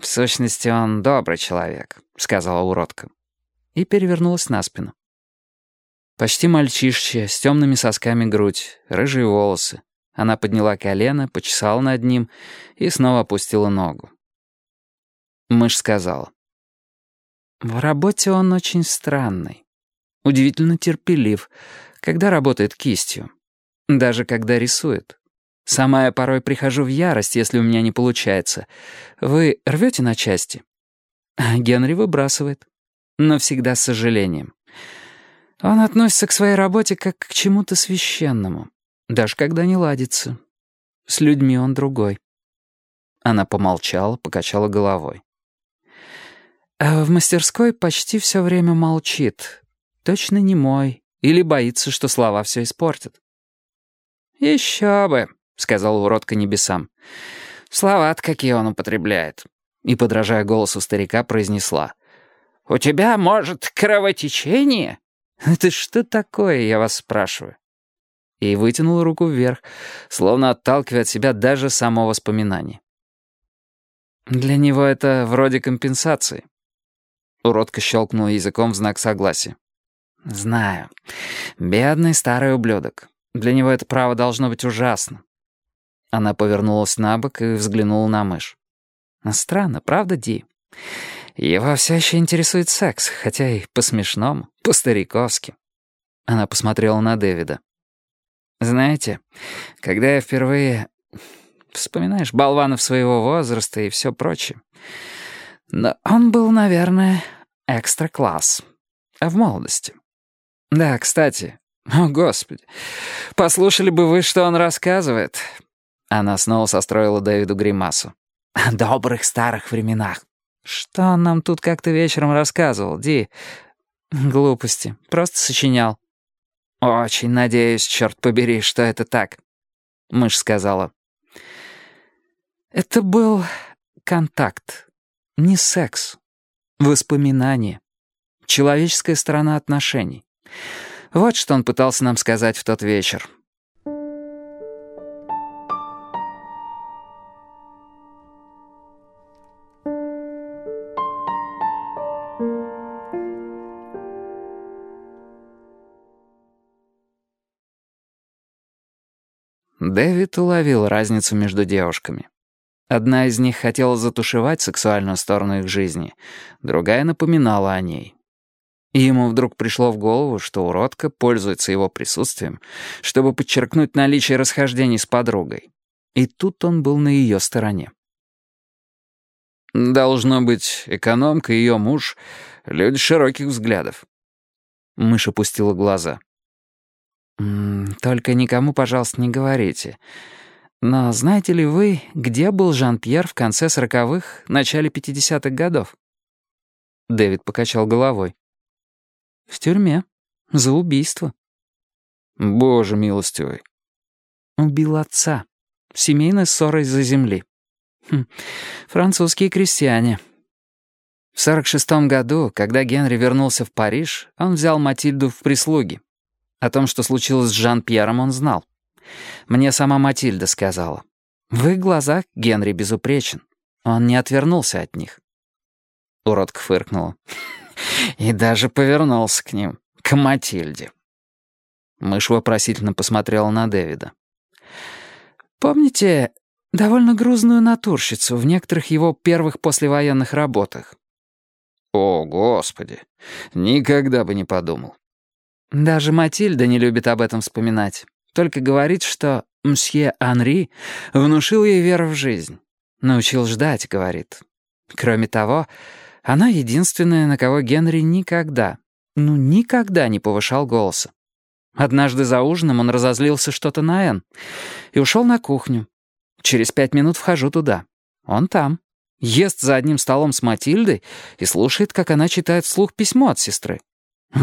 «В сущности, он добрый человек», — сказала уродка. И перевернулась на спину. Почти мальчишечья, с темными сосками грудь, рыжие волосы. Она подняла колено, почесала над ним и снова опустила ногу. Мышь сказала. «В работе он очень странный. Удивительно терпелив, когда работает кистью. Даже когда рисует. Сама я порой прихожу в ярость, если у меня не получается. Вы рвете на части?» Генри выбрасывает. Но всегда с сожалением. Он относится к своей работе как к чему-то священному, даже когда не ладится. С людьми он другой. Она помолчала, покачала головой. А в мастерской почти все время молчит. Точно не мой. Или боится, что слова все испортят. «Еще бы», — сказал уродка небесам. слова какие он употребляет». И, подражая голосу старика, произнесла. «У тебя, может, кровотечение?» «Это что такое, я вас спрашиваю?» И вытянула руку вверх, словно отталкивая от себя даже само воспоминание. «Для него это вроде компенсации». Уродка щелкнула языком в знак согласия. «Знаю. Бедный старый ублюдок. Для него это право должно быть ужасно». Она повернулась на бок и взглянула на мышь. «Странно, правда, Ди? Его все еще интересует секс, хотя и по-смешному, по-стариковски». Она посмотрела на Дэвида. «Знаете, когда я впервые... Вспоминаешь болванов своего возраста и все прочее. Но он был, наверное, экстра-класс. А в молодости. Да, кстати, о, Господи, послушали бы вы, что он рассказывает». Она снова состроила Дэвиду гримасу. «О добрых старых временах. Что он нам тут как-то вечером рассказывал, Ди? Глупости. Просто сочинял». «Очень надеюсь, черт побери, что это так», — мышь сказала. «Это был контакт, не секс, воспоминание, человеческая сторона отношений. Вот что он пытался нам сказать в тот вечер». Дэвид уловил разницу между девушками. Одна из них хотела затушевать сексуальную сторону их жизни, другая напоминала о ней. И ему вдруг пришло в голову, что уродка пользуется его присутствием, чтобы подчеркнуть наличие расхождений с подругой. И тут он был на ее стороне. «Должно быть, экономка и ее муж — люди широких взглядов». Мышь опустила глаза. «Только никому, пожалуйста, не говорите. Но знаете ли вы, где был Жан-Пьер в конце сороковых, начале пятидесятых годов?» Дэвид покачал головой. «В тюрьме. За убийство». «Боже милостивый». «Убил отца. Семейная ссора из-за земли. Хм. Французские крестьяне». В сорок шестом году, когда Генри вернулся в Париж, он взял Матильду в прислуги. О том, что случилось с Жан-Пьером, он знал. Мне сама Матильда сказала. В их глазах Генри безупречен. Он не отвернулся от них. Уродка фыркнула. И даже повернулся к ним, к Матильде. Мышь вопросительно посмотрела на Дэвида. «Помните довольно грузную натурщицу в некоторых его первых послевоенных работах?» «О, Господи! Никогда бы не подумал. Даже Матильда не любит об этом вспоминать. Только говорит, что мсье Анри внушил ей веру в жизнь. Научил ждать, говорит. Кроме того, она единственная, на кого Генри никогда, ну никогда не повышал голоса. Однажды за ужином он разозлился что-то на Энн и ушел на кухню. Через пять минут вхожу туда. Он там. Ест за одним столом с Матильдой и слушает, как она читает вслух письмо от сестры.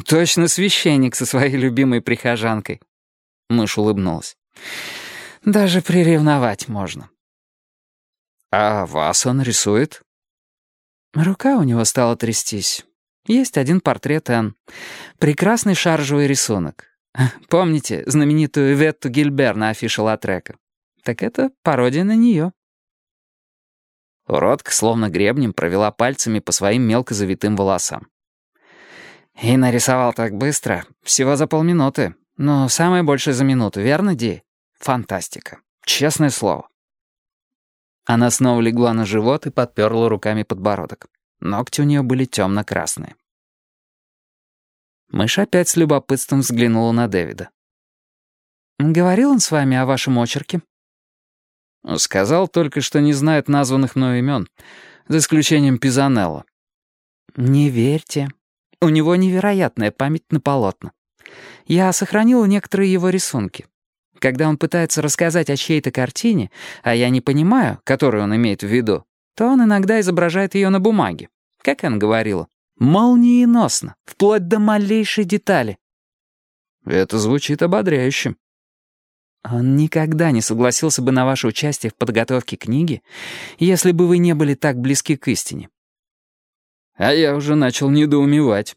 «Точно священник со своей любимой прихожанкой». Мышь улыбнулась. «Даже приревновать можно». «А вас он рисует?» Рука у него стала трястись. Есть один портрет Энн. Прекрасный шаржевый рисунок. Помните знаменитую Ветту Гильбер на афише Латрека? Так это пародия на нее. Уродка словно гребнем провела пальцами по своим мелко завитым волосам. «И нарисовал так быстро, всего за полминуты. Но самое большее за минуту, верно, Ди? Фантастика. Честное слово». Она снова легла на живот и подперла руками подбородок. Ногти у нее были темно-красные. Мышь опять с любопытством взглянула на Дэвида. «Говорил он с вами о вашем очерке?» «Сказал только, что не знает названных мною имен, за исключением Пизанелла». «Не верьте. У него невероятная память на полотна. Я сохранила некоторые его рисунки. Когда он пытается рассказать о чьей-то картине, а я не понимаю, которую он имеет в виду, то он иногда изображает ее на бумаге. Как Энн говорила, молниеносно, вплоть до малейшей детали. Это звучит ободряюще. Он никогда не согласился бы на ваше участие в подготовке книги, если бы вы не были так близки к истине. А я уже начал недоумевать.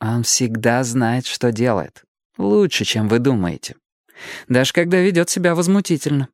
Он всегда знает, что делает. Лучше, чем вы думаете. Даже когда ведет себя возмутительно.